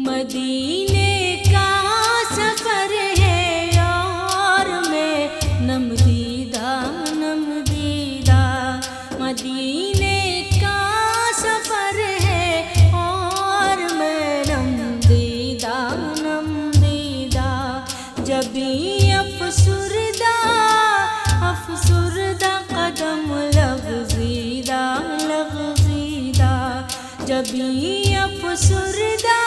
مدینے کا سفر ہے یار میں نم دیدہ نم دیدہ مدینے کا سفر ہے اور میں نم دیدہ نم دیدہ جبھی افسردہ افسردہ قدم لغزیدہ لغزیدہ جبھی افسردہ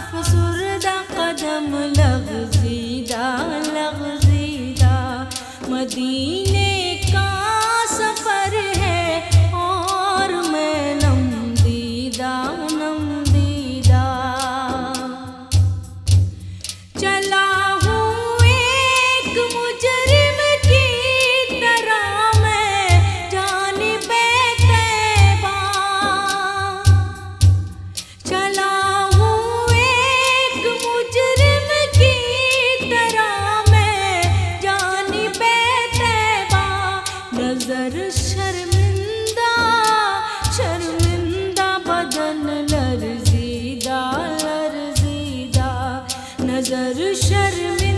فسردہ قدم لغزیدہ لغزیدہ مدینے کا رشا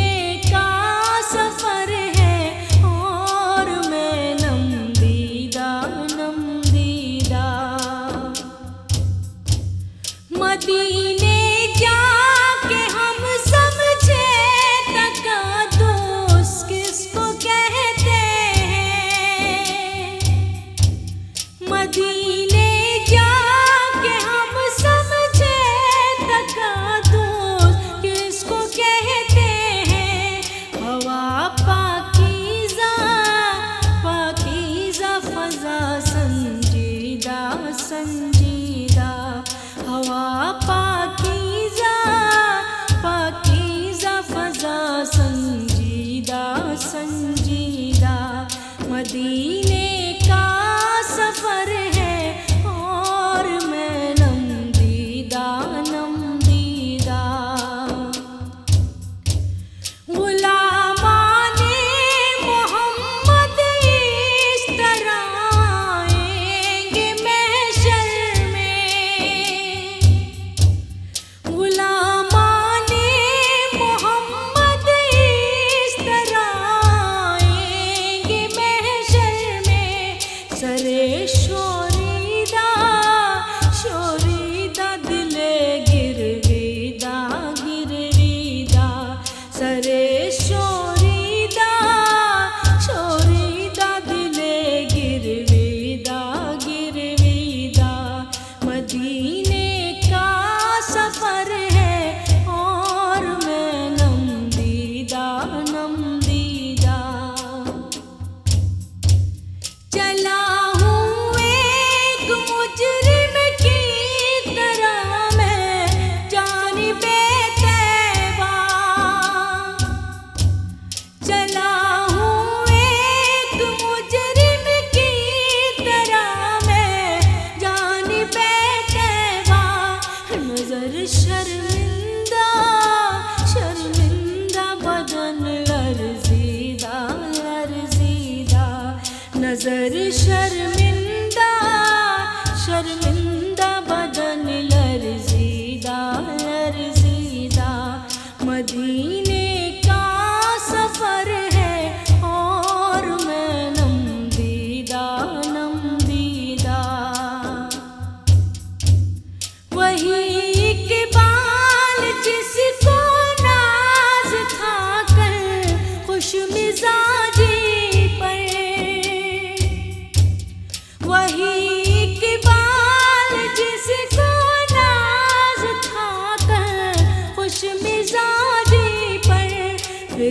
ش نظر شرمندہ شرمندہ بدن لرزیدہ لرزیدہ مدینہ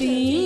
Bem-vindo.